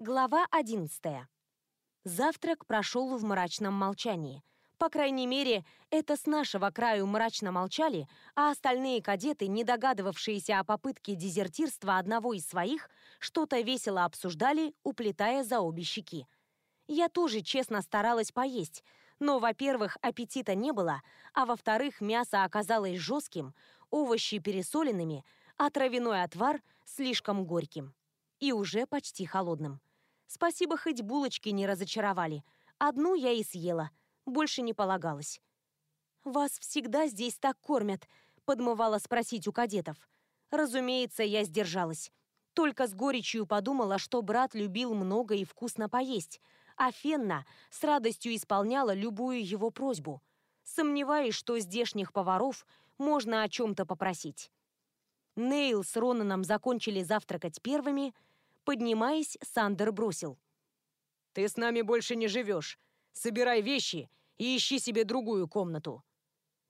Глава 11. Завтрак прошел в мрачном молчании. По крайней мере, это с нашего краю мрачно молчали, а остальные кадеты, не догадывавшиеся о попытке дезертирства одного из своих, что-то весело обсуждали, уплетая за обе щеки. Я тоже честно старалась поесть, но, во-первых, аппетита не было, а во-вторых, мясо оказалось жестким, овощи пересоленными, а травяной отвар слишком горьким. И уже почти холодным. Спасибо, хоть булочки не разочаровали. Одну я и съела, больше не полагалось. «Вас всегда здесь так кормят?» — подмывала спросить у кадетов. Разумеется, я сдержалась. Только с горечью подумала, что брат любил много и вкусно поесть, а Фенна с радостью исполняла любую его просьбу. Сомневаюсь, что здешних поваров можно о чем-то попросить. Нейл с Ронаном закончили завтракать первыми — Поднимаясь, Сандер бросил. «Ты с нами больше не живешь. Собирай вещи и ищи себе другую комнату».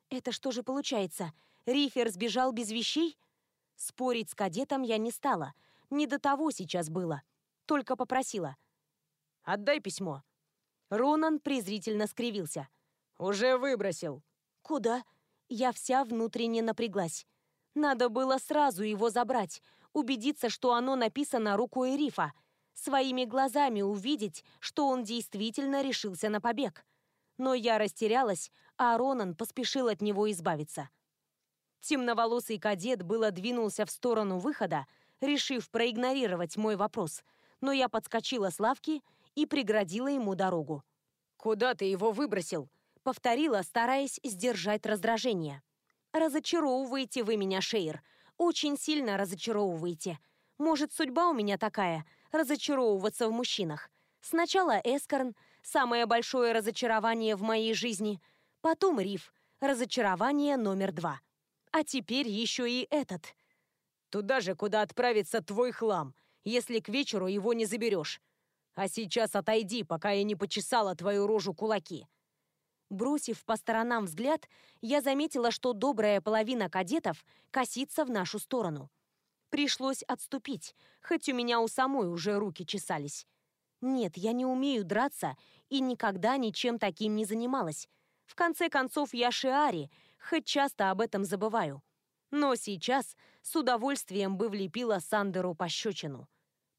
«Это что же получается? Рифер сбежал без вещей?» Спорить с кадетом я не стала. Не до того сейчас было. Только попросила. «Отдай письмо». Ронан презрительно скривился. «Уже выбросил». «Куда?» Я вся внутренне напряглась. Надо было сразу его забрать, убедиться, что оно написано рукой Рифа, своими глазами увидеть, что он действительно решился на побег. Но я растерялась, а Ронан поспешил от него избавиться. Темноволосый кадет было двинулся в сторону выхода, решив проигнорировать мой вопрос, но я подскочила с лавки и преградила ему дорогу. «Куда ты его выбросил?» — повторила, стараясь сдержать раздражение. «Разочаровываете вы меня, Шейр очень сильно разочаровываете. Может, судьба у меня такая – разочаровываться в мужчинах. Сначала Эскорн – самое большое разочарование в моей жизни, потом Риф – разочарование номер два. А теперь еще и этот. Туда же, куда отправится твой хлам, если к вечеру его не заберешь. А сейчас отойди, пока я не почесала твою рожу кулаки. Бросив по сторонам взгляд, я заметила, что добрая половина кадетов косится в нашу сторону. Пришлось отступить, хоть у меня у самой уже руки чесались. Нет, я не умею драться и никогда ничем таким не занималась. В конце концов, я шиари, хоть часто об этом забываю. Но сейчас с удовольствием бы влепила Сандеру пощечину.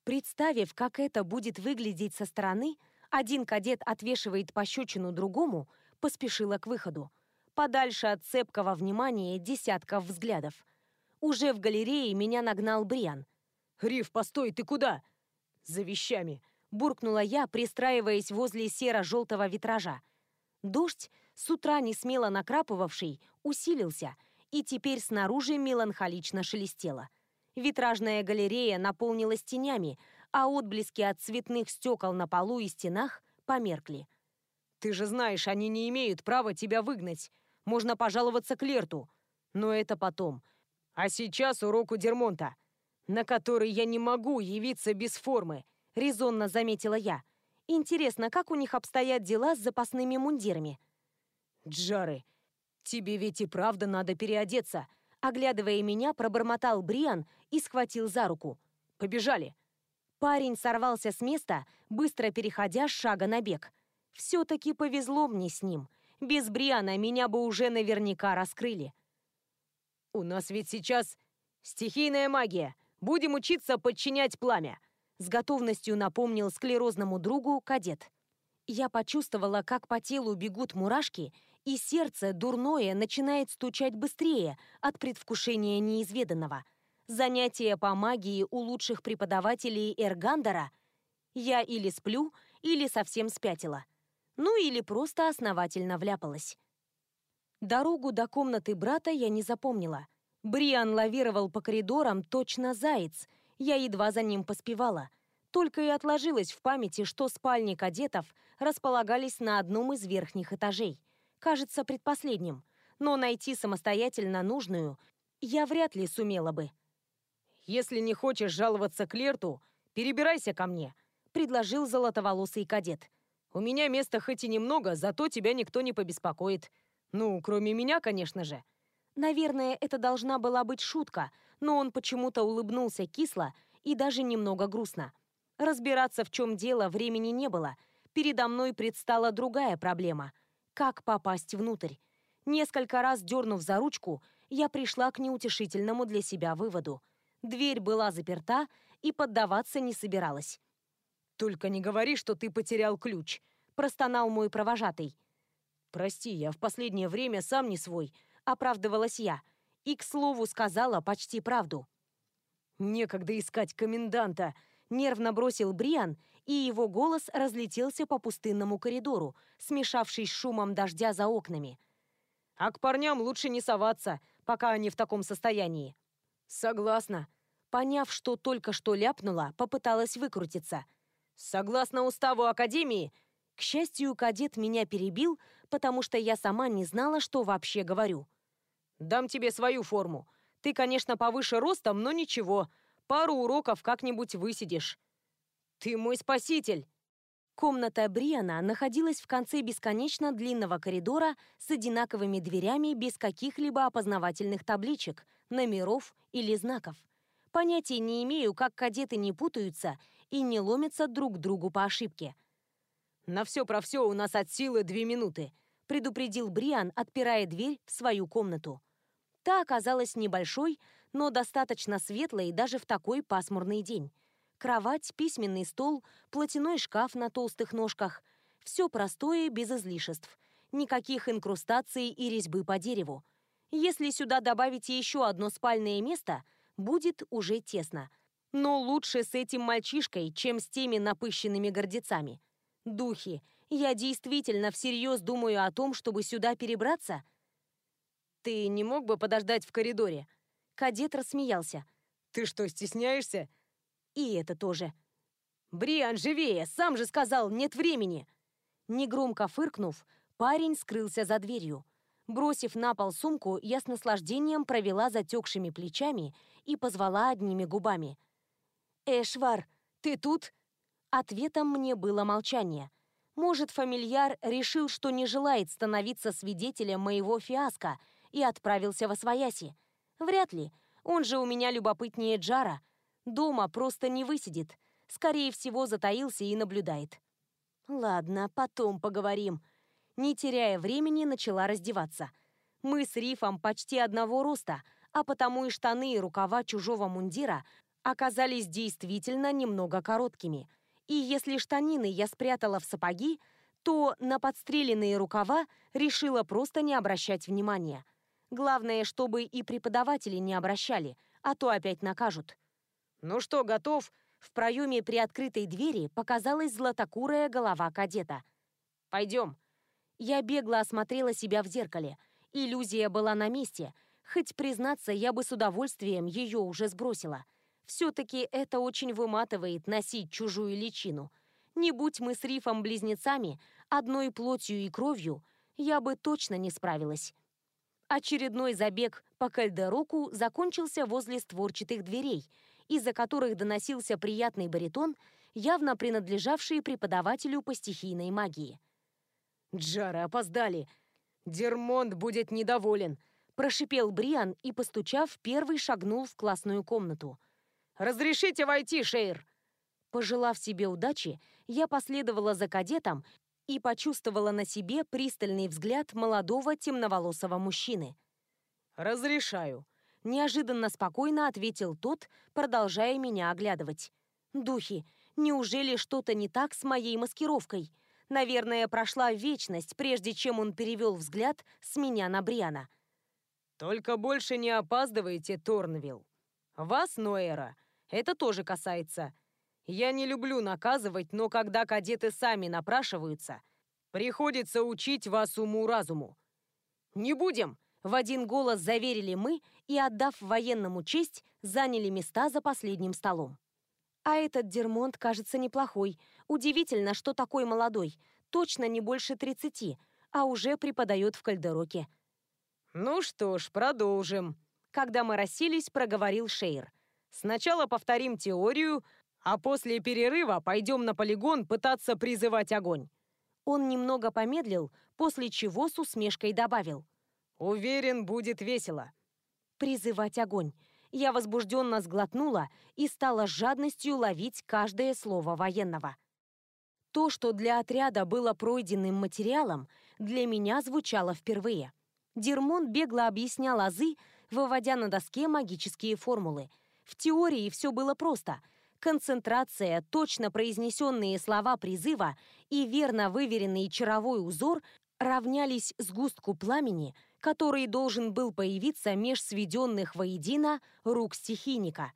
Представив, как это будет выглядеть со стороны, один кадет отвешивает пощечину другому, поспешила к выходу, подальше от цепкого внимания десятков взглядов. Уже в галерее меня нагнал Бриан. «Риф, постой, ты куда?» «За вещами», — буркнула я, пристраиваясь возле серо-желтого витража. Дождь, с утра не смело накрапывавший, усилился, и теперь снаружи меланхолично шелестело. Витражная галерея наполнилась тенями, а отблески от цветных стекол на полу и стенах померкли. Ты же знаешь, они не имеют права тебя выгнать. Можно пожаловаться к Лерту. Но это потом. А сейчас урок у Дермонта, на который я не могу явиться без формы, резонно заметила я. Интересно, как у них обстоят дела с запасными мундирами? Джары, тебе ведь и правда надо переодеться. Оглядывая меня, пробормотал Бриан и схватил за руку. Побежали. Парень сорвался с места, быстро переходя с шага на бег. Все-таки повезло мне с ним. Без Бриана меня бы уже наверняка раскрыли. «У нас ведь сейчас стихийная магия. Будем учиться подчинять пламя», с готовностью напомнил склерозному другу кадет. Я почувствовала, как по телу бегут мурашки, и сердце, дурное, начинает стучать быстрее от предвкушения неизведанного. Занятия по магии у лучших преподавателей Эргандера я или сплю, или совсем спятила ну или просто основательно вляпалась. Дорогу до комнаты брата я не запомнила. Бриан лавировал по коридорам точно заяц, я едва за ним поспевала. Только и отложилось в памяти, что спальни кадетов располагались на одном из верхних этажей. Кажется, предпоследним. Но найти самостоятельно нужную я вряд ли сумела бы. «Если не хочешь жаловаться Клерту, перебирайся ко мне», — предложил золотоволосый кадет. У меня места хоть и немного, зато тебя никто не побеспокоит. Ну, кроме меня, конечно же». Наверное, это должна была быть шутка, но он почему-то улыбнулся кисло и даже немного грустно. Разбираться, в чем дело, времени не было. Передо мной предстала другая проблема. Как попасть внутрь? Несколько раз дернув за ручку, я пришла к неутешительному для себя выводу. Дверь была заперта и поддаваться не собиралась. «Только не говори, что ты потерял ключ», – простонал мой провожатый. «Прости, я в последнее время сам не свой», – оправдывалась я. И, к слову, сказала почти правду. «Некогда искать коменданта», – нервно бросил Бриан, и его голос разлетелся по пустынному коридору, смешавшись с шумом дождя за окнами. «А к парням лучше не соваться, пока они в таком состоянии». «Согласна». Поняв, что только что ляпнула, попыталась выкрутиться. «Согласно уставу Академии...» К счастью, кадет меня перебил, потому что я сама не знала, что вообще говорю. «Дам тебе свою форму. Ты, конечно, повыше ростом, но ничего. Пару уроков как-нибудь высидишь». «Ты мой спаситель!» Комната Бриана находилась в конце бесконечно длинного коридора с одинаковыми дверями без каких-либо опознавательных табличек, номеров или знаков. Понятия не имею, как кадеты не путаются и не ломятся друг к другу по ошибке. «На все про все у нас от силы две минуты», предупредил Бриан, отпирая дверь в свою комнату. Та оказалась небольшой, но достаточно светлой даже в такой пасмурный день. Кровать, письменный стол, платяной шкаф на толстых ножках. Все простое, без излишеств. Никаких инкрустаций и резьбы по дереву. Если сюда добавить еще одно спальное место, будет уже тесно. Но лучше с этим мальчишкой, чем с теми напыщенными гордецами. Духи, я действительно всерьез думаю о том, чтобы сюда перебраться? Ты не мог бы подождать в коридоре? Кадет рассмеялся. Ты что, стесняешься? И это тоже. «Бриан, живее! Сам же сказал, нет времени!» Негромко фыркнув, парень скрылся за дверью. Бросив на пол сумку, я с наслаждением провела затекшими плечами и позвала одними губами. «Эшвар, ты тут?» Ответом мне было молчание. Может, фамильяр решил, что не желает становиться свидетелем моего фиаско и отправился во свояси. Вряд ли. Он же у меня любопытнее Джара. Дома просто не высидит. Скорее всего, затаился и наблюдает. Ладно, потом поговорим. Не теряя времени, начала раздеваться. Мы с Рифом почти одного роста, а потому и штаны, и рукава чужого мундира оказались действительно немного короткими. И если штанины я спрятала в сапоги, то на подстреленные рукава решила просто не обращать внимания. Главное, чтобы и преподаватели не обращали, а то опять накажут. «Ну что, готов?» В проеме при открытой двери показалась златокурая голова кадета. «Пойдем». Я бегло осмотрела себя в зеркале. Иллюзия была на месте. Хоть, признаться, я бы с удовольствием ее уже сбросила. Все-таки это очень выматывает носить чужую личину. Не будь мы с Рифом близнецами, одной плотью и кровью, я бы точно не справилась. Очередной забег по кальдероку закончился возле створчатых дверей – из-за которых доносился приятный баритон, явно принадлежавший преподавателю по стихийной магии. «Джары опоздали! Дермонт будет недоволен!» Прошипел Бриан и, постучав, первый шагнул в классную комнату. «Разрешите войти, Шейр!» Пожелав себе удачи, я последовала за кадетом и почувствовала на себе пристальный взгляд молодого темноволосого мужчины. «Разрешаю», Неожиданно спокойно ответил тот, продолжая меня оглядывать. «Духи, неужели что-то не так с моей маскировкой? Наверное, прошла вечность, прежде чем он перевел взгляд с меня на Бриана». «Только больше не опаздывайте, Торнвилл. Вас, Ноэра, это тоже касается. Я не люблю наказывать, но когда кадеты сами напрашиваются, приходится учить вас уму-разуму. Не будем!» В один голос заверили мы и, отдав военному честь, заняли места за последним столом. А этот Дермонт кажется неплохой. Удивительно, что такой молодой. Точно не больше 30, а уже преподает в Кальдероке. «Ну что ж, продолжим», — когда мы расселись, проговорил Шейр. «Сначала повторим теорию, а после перерыва пойдем на полигон пытаться призывать огонь». Он немного помедлил, после чего с усмешкой добавил. Уверен, будет весело. Призывать огонь. Я возбужденно сглотнула и стала с жадностью ловить каждое слово военного. То, что для отряда было пройденным материалом, для меня звучало впервые. Дермон бегло объяснял азы, выводя на доске магические формулы. В теории все было просто. Концентрация, точно произнесенные слова призыва и верно выверенный чаровой узор равнялись сгустку пламени, который должен был появиться меж сведенных воедино рук стихийника.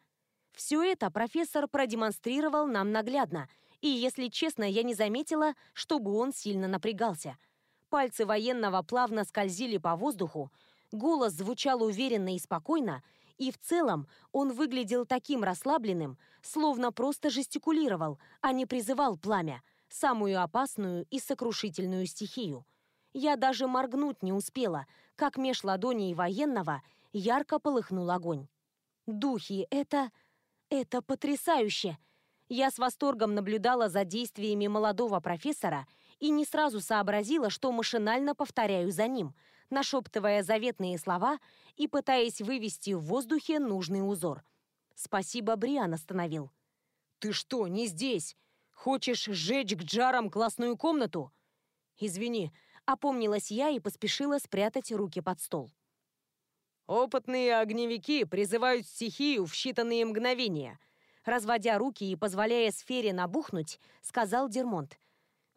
Все это профессор продемонстрировал нам наглядно, и, если честно, я не заметила, чтобы он сильно напрягался. Пальцы военного плавно скользили по воздуху, голос звучал уверенно и спокойно, и в целом он выглядел таким расслабленным, словно просто жестикулировал, а не призывал пламя, самую опасную и сокрушительную стихию. Я даже моргнуть не успела, как меж ладоней военного ярко полыхнул огонь. Духи, это... это потрясающе! Я с восторгом наблюдала за действиями молодого профессора и не сразу сообразила, что машинально повторяю за ним, нашептывая заветные слова и пытаясь вывести в воздухе нужный узор. Спасибо, Бриан остановил. «Ты что, не здесь? Хочешь сжечь к джарам классную комнату?» «Извини», — опомнилась я и поспешила спрятать руки под стол. «Опытные огневики призывают стихию в считанные мгновения», разводя руки и позволяя сфере набухнуть, сказал Дермонт.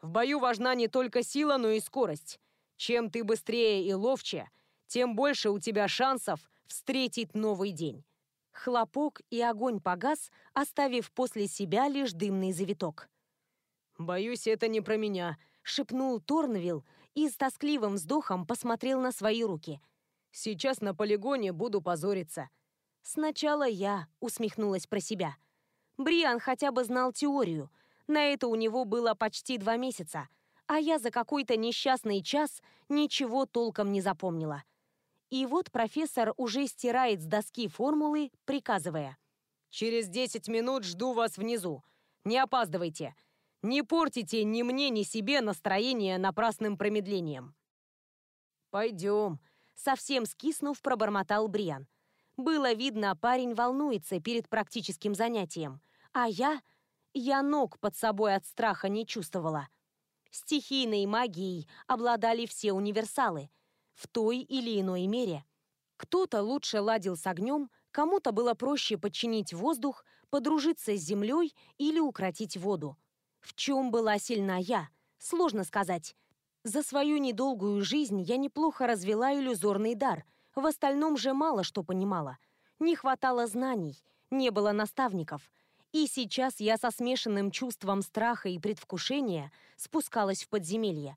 «В бою важна не только сила, но и скорость. Чем ты быстрее и ловче, тем больше у тебя шансов встретить новый день». Хлопок и огонь погас, оставив после себя лишь дымный завиток. «Боюсь, это не про меня», — шепнул Торнвилл и с тоскливым вздохом посмотрел на свои руки. «Сейчас на полигоне буду позориться». «Сначала я», — усмехнулась про себя. Бриан хотя бы знал теорию. На это у него было почти два месяца, а я за какой-то несчастный час ничего толком не запомнила. И вот профессор уже стирает с доски формулы, приказывая. «Через 10 минут жду вас внизу. Не опаздывайте. Не портите ни мне, ни себе настроение напрасным промедлением». «Пойдем», — совсем скиснув, пробормотал Бриан. Было видно, парень волнуется перед практическим занятием. А я... Я ног под собой от страха не чувствовала. Стихийной магией обладали все универсалы. В той или иной мере. Кто-то лучше ладил с огнем, кому-то было проще подчинить воздух, подружиться с землей или укротить воду. В чем была сильна я? Сложно сказать. За свою недолгую жизнь я неплохо развела иллюзорный дар. В остальном же мало что понимала. Не хватало знаний, не было наставников. И сейчас я со смешанным чувством страха и предвкушения спускалась в подземелье.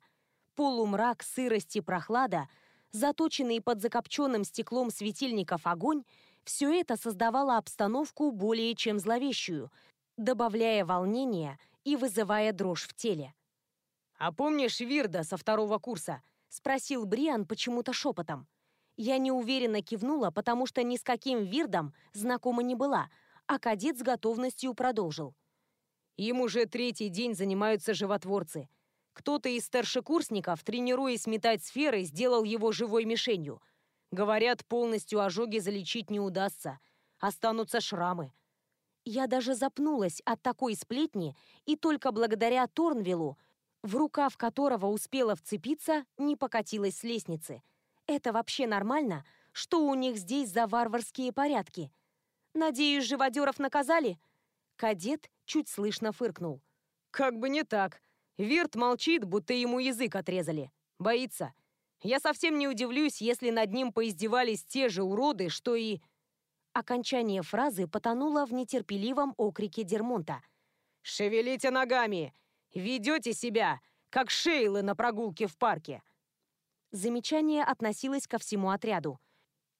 Полумрак, сырость и прохлада, заточенный под закопченным стеклом светильников огонь, все это создавало обстановку более чем зловещую, добавляя волнения и вызывая дрожь в теле. «А помнишь Вирда со второго курса?» — спросил Бриан почему-то шепотом. Я неуверенно кивнула, потому что ни с каким Вирдом знакома не была — а кадет с готовностью продолжил. Им уже третий день занимаются животворцы. Кто-то из старшекурсников, тренируясь метать сферы, сделал его живой мишенью. Говорят, полностью ожоги залечить не удастся. Останутся шрамы. Я даже запнулась от такой сплетни, и только благодаря Торнвиллу, в рукав которого успела вцепиться, не покатилась с лестницы. Это вообще нормально? Что у них здесь за варварские порядки? Надеюсь, живодеров наказали?» Кадет чуть слышно фыркнул. «Как бы не так. Вирт молчит, будто ему язык отрезали. Боится. Я совсем не удивлюсь, если над ним поиздевались те же уроды, что и...» Окончание фразы потонуло в нетерпеливом окрике Дермонта. «Шевелите ногами! Ведете себя, как Шейлы на прогулке в парке!» Замечание относилось ко всему отряду.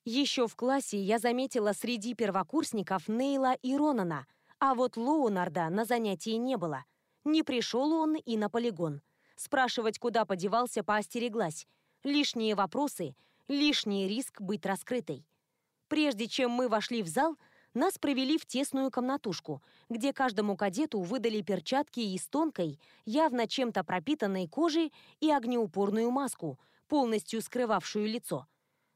Еще в классе я заметила среди первокурсников Нейла и Ронана, а вот Лоунарда на занятии не было. Не пришел он и на полигон. Спрашивать, куда подевался, поостереглась. Лишние вопросы, лишний риск быть раскрытой. Прежде чем мы вошли в зал, нас провели в тесную комнатушку, где каждому кадету выдали перчатки из тонкой, явно чем-то пропитанной кожи и огнеупорную маску, полностью скрывавшую лицо –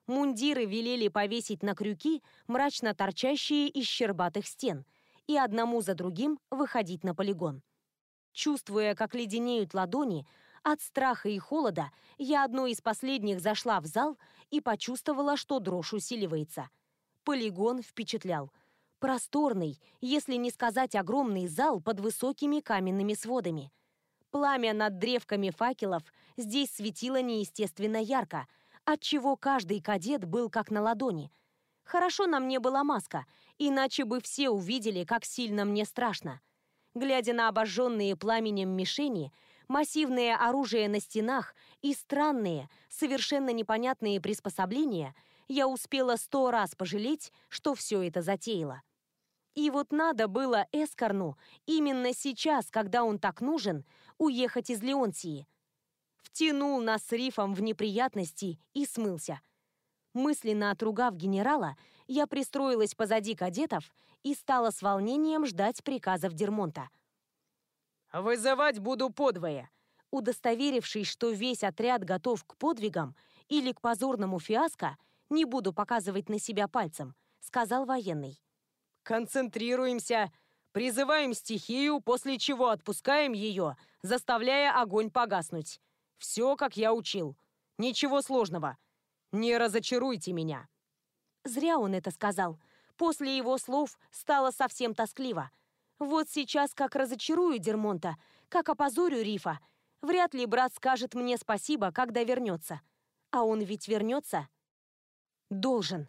Мундиры велели повесить на крюки, мрачно торчащие из щербатых стен, и одному за другим выходить на полигон. Чувствуя, как леденеют ладони, от страха и холода я одной из последних зашла в зал и почувствовала, что дрожь усиливается. Полигон впечатлял. Просторный, если не сказать огромный зал под высокими каменными сводами. Пламя над древками факелов здесь светило неестественно ярко – отчего каждый кадет был как на ладони. Хорошо на мне была маска, иначе бы все увидели, как сильно мне страшно. Глядя на обожженные пламенем мишени, массивное оружие на стенах и странные, совершенно непонятные приспособления, я успела сто раз пожалеть, что все это затеяла. И вот надо было Эскорну именно сейчас, когда он так нужен, уехать из Леонтии – втянул нас с Рифом в неприятности и смылся. Мысленно отругав генерала, я пристроилась позади кадетов и стала с волнением ждать приказов Дермонта. «Вызывать буду подвое», удостоверившись, что весь отряд готов к подвигам или к позорному фиаско, не буду показывать на себя пальцем, сказал военный. «Концентрируемся, призываем стихию, после чего отпускаем ее, заставляя огонь погаснуть. Все, как я учил. Ничего сложного. Не разочаруйте меня». Зря он это сказал. После его слов стало совсем тоскливо. Вот сейчас как разочарую Дермонта, как опозорю Рифа. Вряд ли брат скажет мне спасибо, когда вернется. А он ведь вернется? Должен.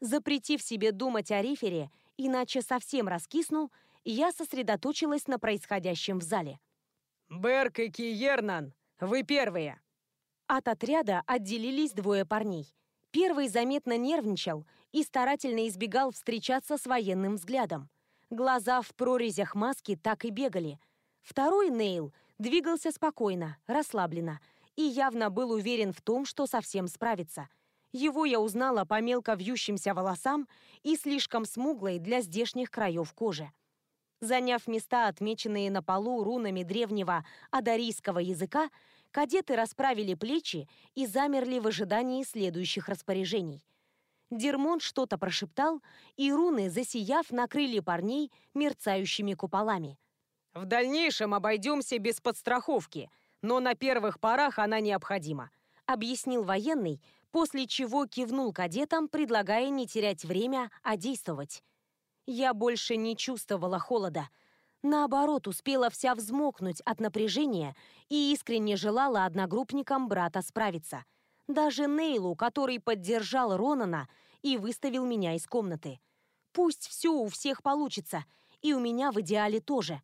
Запретив себе думать о Рифере, иначе совсем раскисну, я сосредоточилась на происходящем в зале. «Берк и Киернан вы первые!» От отряда отделились двое парней. Первый заметно нервничал и старательно избегал встречаться с военным взглядом. Глаза в прорезях маски так и бегали. Второй, Нейл, двигался спокойно, расслабленно и явно был уверен в том, что совсем справится. Его я узнала по мелко вьющимся волосам и слишком смуглой для здешних краев кожи. Заняв места, отмеченные на полу рунами древнего адарийского языка, кадеты расправили плечи и замерли в ожидании следующих распоряжений. Дермон что-то прошептал, и руны, засияв, накрыли парней мерцающими куполами. «В дальнейшем обойдемся без подстраховки, но на первых порах она необходима», объяснил военный, после чего кивнул кадетам, предлагая не терять время, а действовать. Я больше не чувствовала холода. Наоборот, успела вся взмокнуть от напряжения и искренне желала одногруппникам брата справиться. Даже Нейлу, который поддержал Ронана и выставил меня из комнаты. Пусть все у всех получится, и у меня в идеале тоже.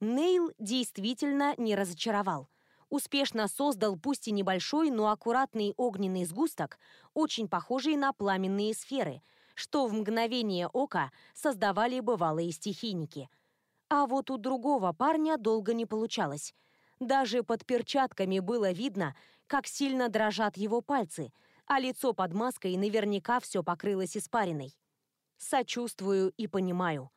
Нейл действительно не разочаровал. Успешно создал пусть и небольшой, но аккуратный огненный сгусток, очень похожий на пламенные сферы – что в мгновение ока создавали бывалые стихийники. А вот у другого парня долго не получалось. Даже под перчатками было видно, как сильно дрожат его пальцы, а лицо под маской наверняка все покрылось испариной. Сочувствую и понимаю.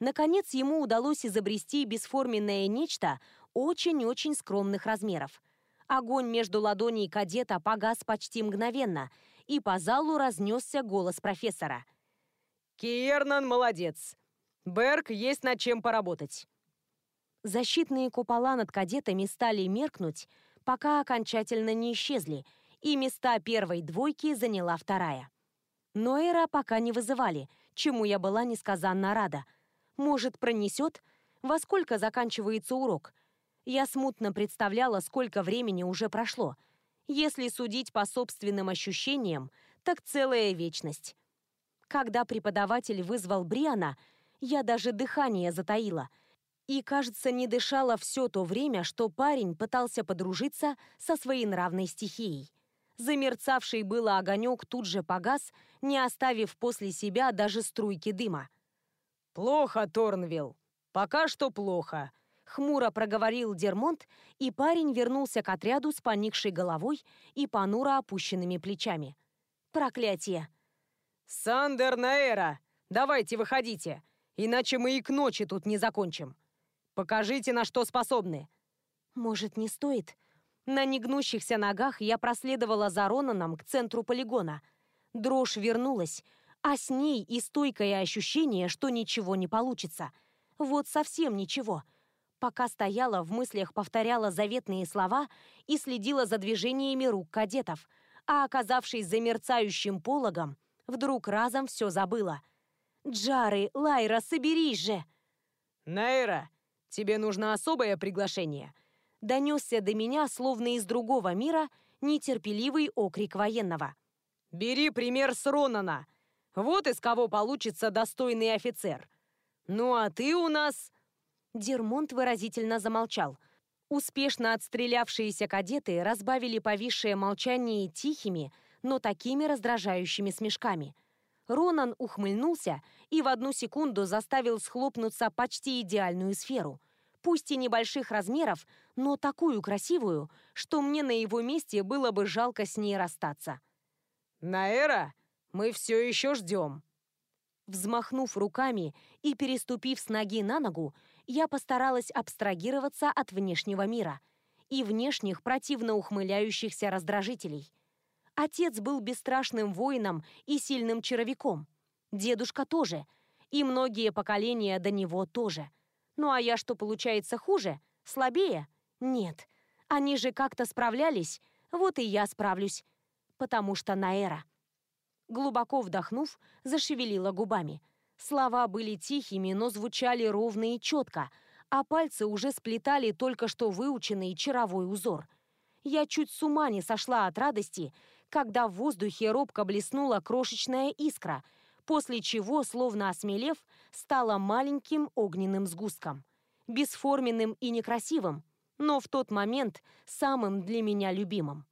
Наконец ему удалось изобрести бесформенное нечто очень-очень скромных размеров. Огонь между ладоней кадета погас почти мгновенно, и по залу разнесся голос профессора. «Киернан молодец. Берг есть над чем поработать». Защитные купола над кадетами стали меркнуть, пока окончательно не исчезли, и места первой двойки заняла вторая. Но Эра пока не вызывали, чему я была несказанно рада. Может, пронесет? Во сколько заканчивается урок? Я смутно представляла, сколько времени уже прошло — если судить по собственным ощущениям, так целая вечность. Когда преподаватель вызвал Бриана, я даже дыхание затаила. И, кажется, не дышала все то время, что парень пытался подружиться со своей нравной стихией. Замерцавший было огонек тут же погас, не оставив после себя даже струйки дыма. «Плохо, Торнвилл. Пока что плохо», Хмуро проговорил Дермонт, и парень вернулся к отряду с поникшей головой и понуро опущенными плечами. Проклятие! «Сандер Наэра! Давайте выходите, иначе мы и к ночи тут не закончим. Покажите, на что способны». «Может, не стоит?» На негнущихся ногах я проследовала за Ронаном к центру полигона. Дрожь вернулась, а с ней и стойкое ощущение, что ничего не получится. Вот совсем ничего. Пока стояла, в мыслях повторяла заветные слова и следила за движениями рук кадетов, а оказавшись за мерцающим пологом, вдруг разом все забыла. «Джары, Лайра, соберись же!» «Найра, тебе нужно особое приглашение!» Донесся до меня, словно из другого мира, нетерпеливый окрик военного. «Бери пример с Ронана! Вот из кого получится достойный офицер! Ну а ты у нас...» Дермонт выразительно замолчал. Успешно отстрелявшиеся кадеты разбавили повисшее молчание тихими, но такими раздражающими смешками – Ронан ухмыльнулся и в одну секунду заставил схлопнуться почти идеальную сферу. Пусть и небольших размеров, но такую красивую, что мне на его месте было бы жалко с ней расстаться. «Наэра, мы все еще ждем!» Взмахнув руками и переступив с ноги на ногу, я постаралась абстрагироваться от внешнего мира и внешних противно ухмыляющихся раздражителей. Отец был бесстрашным воином и сильным чаровиком. Дедушка тоже. И многие поколения до него тоже. Ну а я что, получается, хуже? Слабее? Нет. Они же как-то справлялись, вот и я справлюсь. Потому что Наэра. Глубоко вдохнув, зашевелила губами. Слова были тихими, но звучали ровно и четко, а пальцы уже сплетали только что выученный чаровой узор. Я чуть с ума не сошла от радости когда в воздухе робко блеснула крошечная искра, после чего, словно осмелев, стала маленьким огненным сгустком. Бесформенным и некрасивым, но в тот момент самым для меня любимым.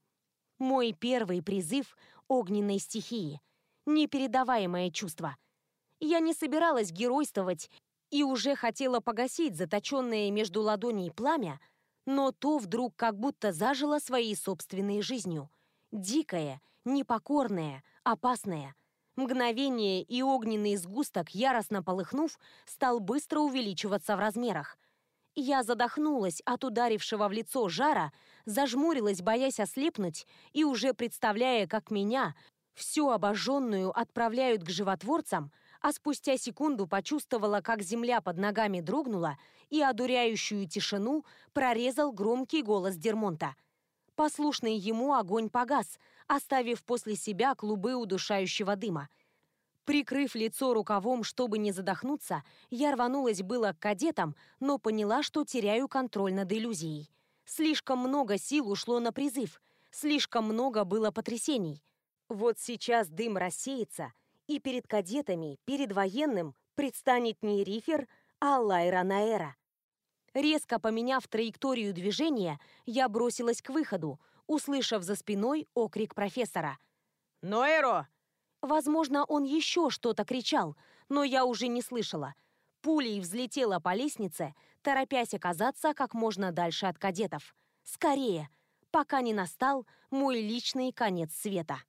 Мой первый призыв огненной стихии. Непередаваемое чувство. Я не собиралась геройствовать и уже хотела погасить заточенное между ладоней пламя, но то вдруг как будто зажило своей собственной жизнью – Дикое, непокорное, опасное. Мгновение и огненный сгусток, яростно полыхнув, стал быстро увеличиваться в размерах. Я задохнулась от ударившего в лицо жара, зажмурилась, боясь ослепнуть, и уже представляя, как меня, всю обожженную, отправляют к животворцам, а спустя секунду почувствовала, как земля под ногами дрогнула, и одуряющую тишину прорезал громкий голос Дермонта – Послушный ему огонь погас, оставив после себя клубы удушающего дыма. Прикрыв лицо рукавом, чтобы не задохнуться, я рванулась было к кадетам, но поняла, что теряю контроль над иллюзией. Слишком много сил ушло на призыв, слишком много было потрясений. Вот сейчас дым рассеется, и перед кадетами, перед военным предстанет не Рифер, а Лайра Наэра. Резко поменяв траекторию движения, я бросилась к выходу, услышав за спиной окрик профессора. «Ноэро!» Возможно, он еще что-то кричал, но я уже не слышала. Пулей взлетела по лестнице, торопясь оказаться как можно дальше от кадетов. Скорее, пока не настал мой личный конец света.